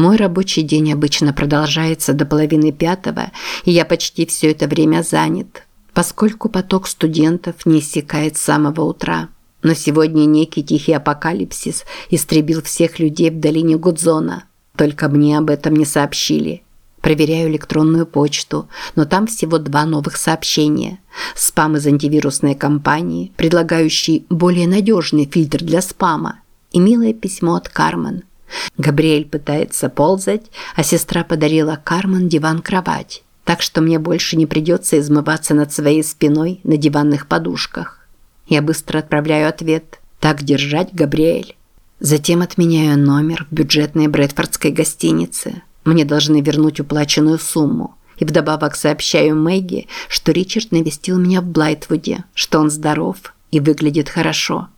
Мой рабочий день обычно продолжается до половины пятого, и я почти все это время занят, поскольку поток студентов не иссякает с самого утра. Но сегодня некий тихий апокалипсис истребил всех людей в долине Гудзона. Только мне об этом не сообщили. Проверяю электронную почту, но там всего два новых сообщения. Спам из антивирусной компании, предлагающий более надежный фильтр для спама. И милое письмо от Кармен. Габриэль пытается ползать, а сестра подарила Кармен диван-кровать. Так что мне больше не придется измываться над своей спиной на диванных подушках. Я быстро отправляю ответ. Так держать, Габриэль. Затем отменяю номер в бюджетной Брэдфордской гостинице. Мне должны вернуть уплаченную сумму. И вдобавок сообщаю Мэгги, что Ричард навестил меня в Блайтвуде, что он здоров и выглядит хорошо.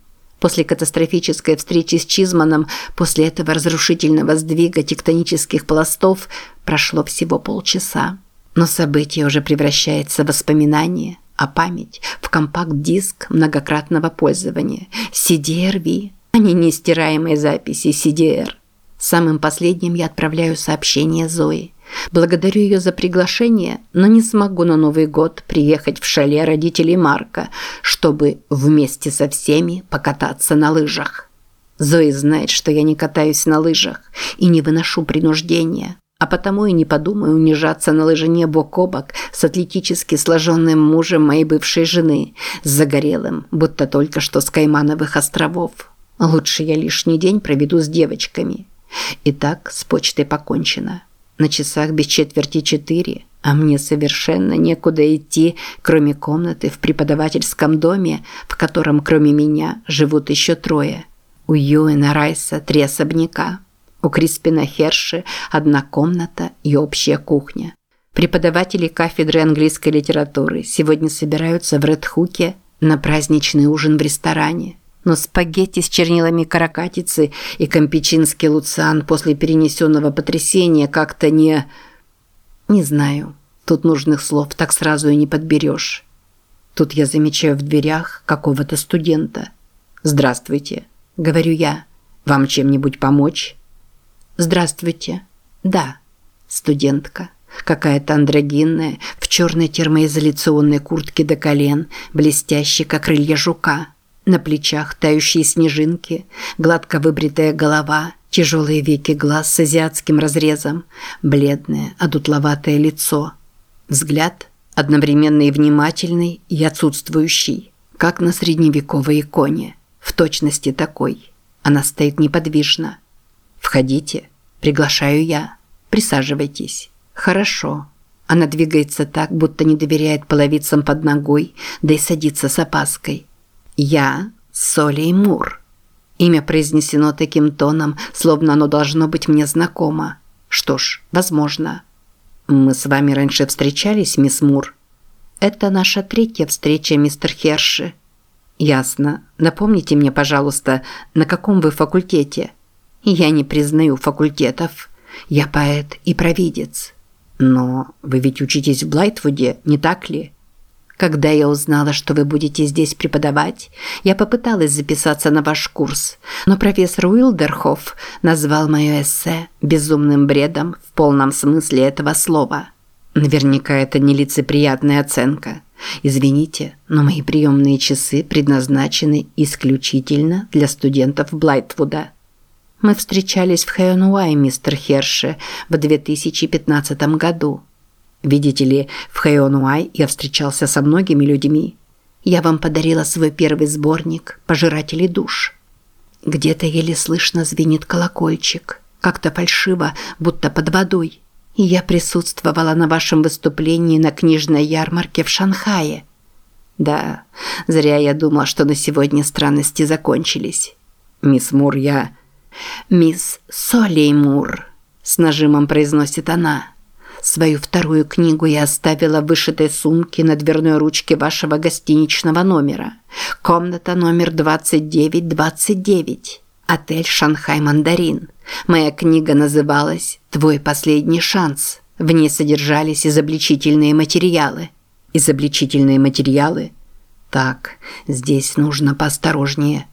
После катастрофической встречи с Чизманом, после этого разрушительного сдвига тектонических пластов, прошло всего полчаса. Но событие уже превращается в воспоминание, а память в компакт-диск многократного пользования. CDR-V, а не нестираемые записи CDR. Самым последним я отправляю сообщение Зои. Благодарю ее за приглашение, но не смогу на Новый год приехать в шале родителей Марка, чтобы вместе со всеми покататься на лыжах. Зои знает, что я не катаюсь на лыжах и не выношу принуждения, а потому и не подумаю унижаться на лыжине бок о бок с атлетически сложенным мужем моей бывшей жены, с загорелым, будто только что с Каймановых островов. Лучше я лишний день проведу с девочками. Итак, с почтой покончено. На часах без четверти четыре, а мне совершенно некуда идти, кроме комнаты в преподавательском доме, в котором кроме меня живут еще трое. У Юэна Райса три особняка. У Криспина Херши одна комната и общая кухня. Преподаватели кафедры английской литературы сегодня собираются в Редхуке на праздничный ужин в ресторане. Но спагетти с чернилами каракатицы и кампечинский луциан после перенесенного потрясения как-то не... Не знаю. Тут нужных слов так сразу и не подберешь. Тут я замечаю в дверях какого-то студента. «Здравствуйте», — говорю я. «Вам чем-нибудь помочь?» «Здравствуйте». «Да». Студентка. Какая-то андрогинная, в черной термоизоляционной куртке до колен, блестящей, как крылья жука. На плечах тающие снежинки, гладко выбритая голова, тяжелые веки глаз с азиатским разрезом, бледное, одутловатое лицо. Взгляд одновременно и внимательный, и отсутствующий, как на средневековой иконе. В точности такой. Она стоит неподвижно. «Входите», – приглашаю я. «Присаживайтесь». «Хорошо». Она двигается так, будто не доверяет половицам под ногой, да и садится с опаской. «Я Соли Мур». Имя произнесено таким тоном, словно оно должно быть мне знакомо. Что ж, возможно. Мы с вами раньше встречались, мисс Мур? Это наша третья встреча, мистер Херши. Ясно. Напомните мне, пожалуйста, на каком вы факультете? Я не признаю факультетов. Я поэт и провидец. Но вы ведь учитесь в Блайтвуде, не так ли? Когда я узнала, что вы будете здесь преподавать, я попыталась записаться на ваш курс, но профессор Уилдерхоф назвал мое эссе безумным бредом в полном смысле этого слова. Наверняка это нелицеприятная оценка. Извините, но мои приемные часы предназначены исключительно для студентов Блайтвуда. Мы встречались в Хэйонуай, мистер Херше, в 2015 году. Видите ли, в Хэйонуай я встречался со многими людьми. Я вам подарила свой первый сборник «Пожиратели душ». Где-то еле слышно звенит колокольчик, как-то фальшиво, будто под водой. И я присутствовала на вашем выступлении на книжной ярмарке в Шанхае. Да, зря я думала, что на сегодня странности закончились. Мисс Мур, я... Мисс Солей Мур, с нажимом произносит она. Свою вторую книгу я оставила в вышитой сумке на дверной ручке вашего гостиничного номера. Комната номер 2929. Отель «Шанхай Мандарин». Моя книга называлась «Твой последний шанс». В ней содержались изобличительные материалы. Изобличительные материалы? Так, здесь нужно поосторожнее.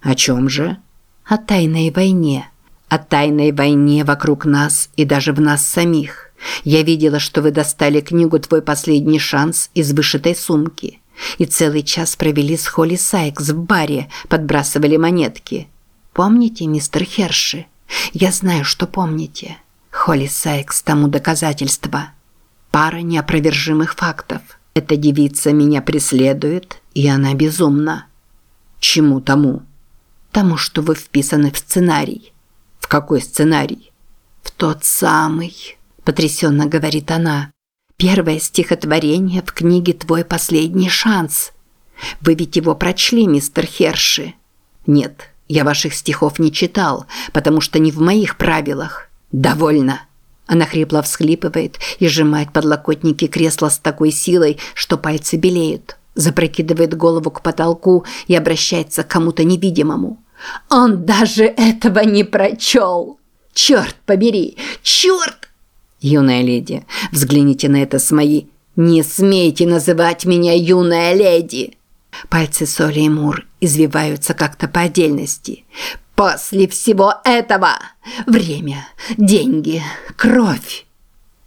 О чем же? О тайной войне о тайной войне вокруг нас и даже в нас самих. Я видела, что вы достали книгу «Твой последний шанс» из вышитой сумки. И целый час провели с Холли Сайкс в баре, подбрасывали монетки. Помните, мистер Херши? Я знаю, что помните. Холли Сайкс тому доказательство. Пара неопровержимых фактов. Эта девица меня преследует, и она безумна. Чему тому? Тому, что вы вписаны в сценарий. В какой сценарий? В тот самый, потрясенно говорит она. Первое стихотворение в книге «Твой последний шанс». Вы ведь его прочли, мистер Херши? Нет, я ваших стихов не читал, потому что не в моих правилах. Довольно. Она хрипло всхлипывает и сжимает подлокотники кресла с такой силой, что пальцы белеют. Запрокидывает голову к потолку и обращается к кому-то невидимому. Он даже этого не прочел. Черт побери! Черт! «Юная леди, взгляните на это с моей...» «Не смейте называть меня юная леди!» Пальцы Соли и Мур извиваются как-то по отдельности. «После всего этого время, деньги, кровь!»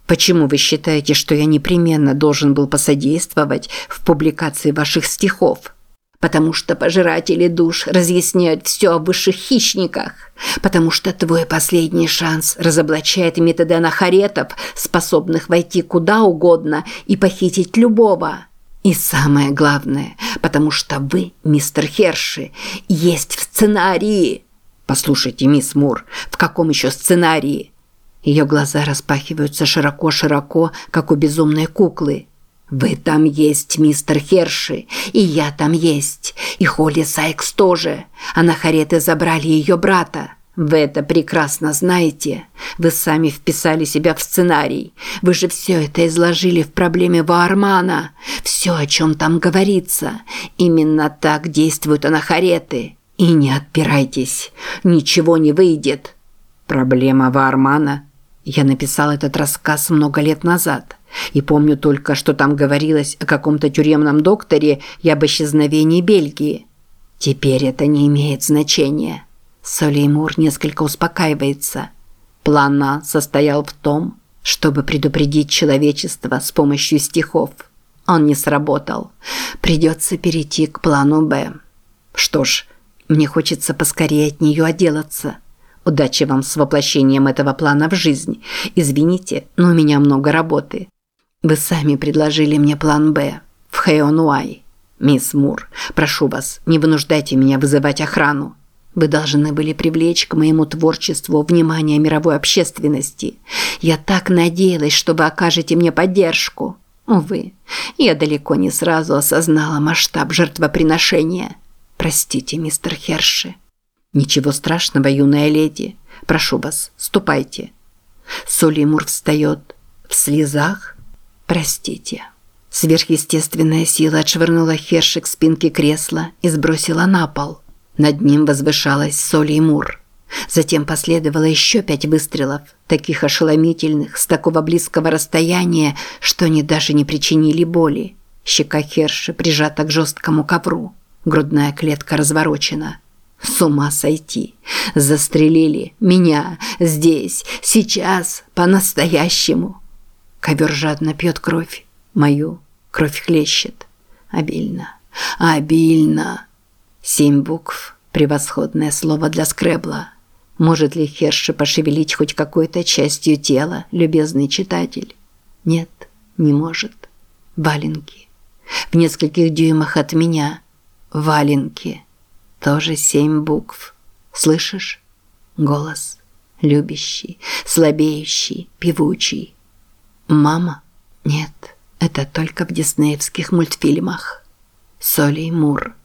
Почему вы считаете, что я непременно должен был посодействовать в публикации ваших стихов? Потому что пожиратели душ разъясняют все о высших хищниках, потому что твой последний шанс разоблачает методы анахаретов, способных войти куда угодно и похитить любого. И самое главное, потому что вы, мистер Херши, есть в сценарии. Послушайте, мисс Мур, в каком еще сценарии? Ее глаза распахиваются широко-широко, как у безумной куклы. «Вы там есть, мистер Херши, и я там есть, и Холли Сайкс тоже, а на Хареты забрали ее брата. Вы это прекрасно знаете. Вы сами вписали себя в сценарий. Вы же все это изложили в проблеме Ваармана. Все, о чем там говорится. Именно так действуют анахареты. И не отпирайтесь. Ничего не выйдет. Проблема Ваармана. Я написал этот рассказ много лет назад. И помню только, что там говорилось о каком-то тюремном докторе и об исчезновении Бельгии. Теперь это не имеет значения. Солеймур несколько успокаивается. План А состоял в том, чтобы предупредить человечество с помощью стихов. Он не сработал. Придется перейти к плану Б. Что ж, мне хочется поскорее от нее отделаться. Удачи вам с воплощением этого плана в жизнь. Извините, но у меня много работы. Вы сами предложили мне план «Б» в Хэйонуай. Мисс Мур, прошу вас, не вынуждайте меня вызывать охрану. Вы должны были привлечь к моему творчеству внимание мировой общественности. Я так надеялась, что вы окажете мне поддержку. Увы, я далеко не сразу осознала масштаб жертвоприношения. Простите, мистер Херши. Ничего страшного, юная леди. Прошу вас, ступайте. Солимур встает в слезах «Простите». Сверхъестественная сила отшвырнула Херши к спинке кресла и сбросила на пол. Над ним возвышалась Соли и Мур. Затем последовало еще пять выстрелов, таких ошеломительных, с такого близкого расстояния, что они даже не причинили боли. Щека Херши прижата к жесткому ковру. Грудная клетка разворочена. С ума сойти. Застрелили меня здесь, сейчас, по-настоящему. Ковер жадно пьет кровь. Мою кровь хлещет. Обильно. Обильно. Семь букв. Превосходное слово для скребла. Может ли Херши пошевелить хоть какой-то частью тела, любезный читатель? Нет, не может. Валенки. В нескольких дюймах от меня. Валенки. Тоже семь букв. Слышишь? Голос. Любящий, слабеющий, певучий. Мама? Нет, это только в диснеевских мультфильмах. Соли Мур.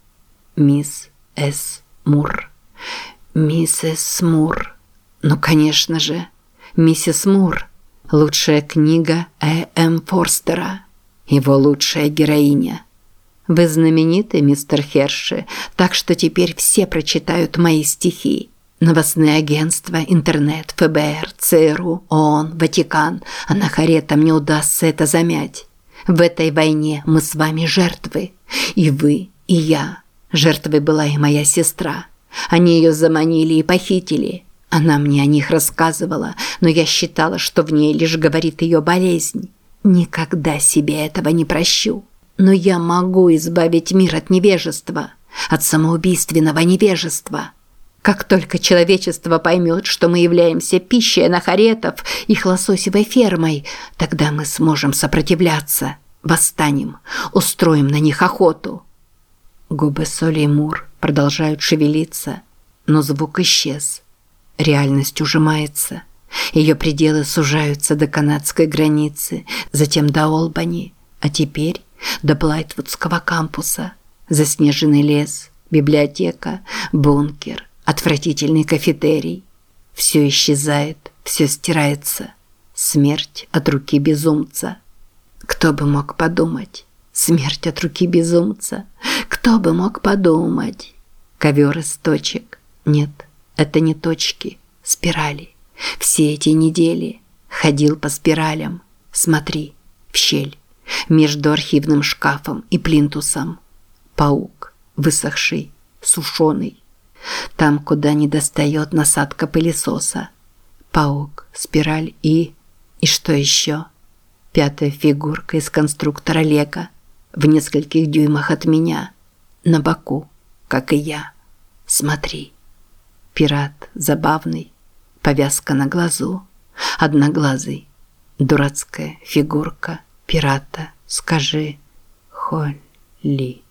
Мисс С. Мур. Миссис Мур. Ну, конечно же, миссис Мур. Лучшая книга Э. М. Форстера. Его лучшая героиня. Вы знаменитый, мистер Херши, так что теперь все прочитают мои стихи. Новостные агентства, интернет, ФБР, ЦРУ, ООН, Ватикан. А на Нахаретам не удастся это замять. В этой войне мы с вами жертвы. И вы, и я. Жертвой была и моя сестра. Они ее заманили и похитили. Она мне о них рассказывала, но я считала, что в ней лишь говорит ее болезнь. Никогда себе этого не прощу. Но я могу избавить мир от невежества, от самоубийственного невежества. Как только человечество поймет, что мы являемся пищей анахаретов, их лососевой фермой, тогда мы сможем сопротивляться, восстанем, устроим на них охоту. Губы Соли и Мур продолжают шевелиться, но звук исчез. Реальность ужимается. Ее пределы сужаются до канадской границы, затем до Олбани, а теперь до Блайтвудского кампуса. Заснеженный лес, библиотека, бункер, отвратительный кафетерий. Все исчезает, все стирается. Смерть от руки безумца. Кто бы мог подумать? Смерть от руки безумца. Кто бы мог подумать? Ковер из точек. Нет, это не точки, спирали. Все эти недели ходил по спиралям. Смотри, в щель. Между архивным шкафом и плинтусом. Паук, высохший, сушеный. Там, куда не достает насадка пылесоса. Паук, спираль и... И что еще? Пятая фигурка из конструктора Лего. В нескольких дюймах от меня. На боку, как и я. Смотри. Пират забавный. Повязка на глазу. Одноглазый. Дурацкая фигурка пирата. Скажи, Холли.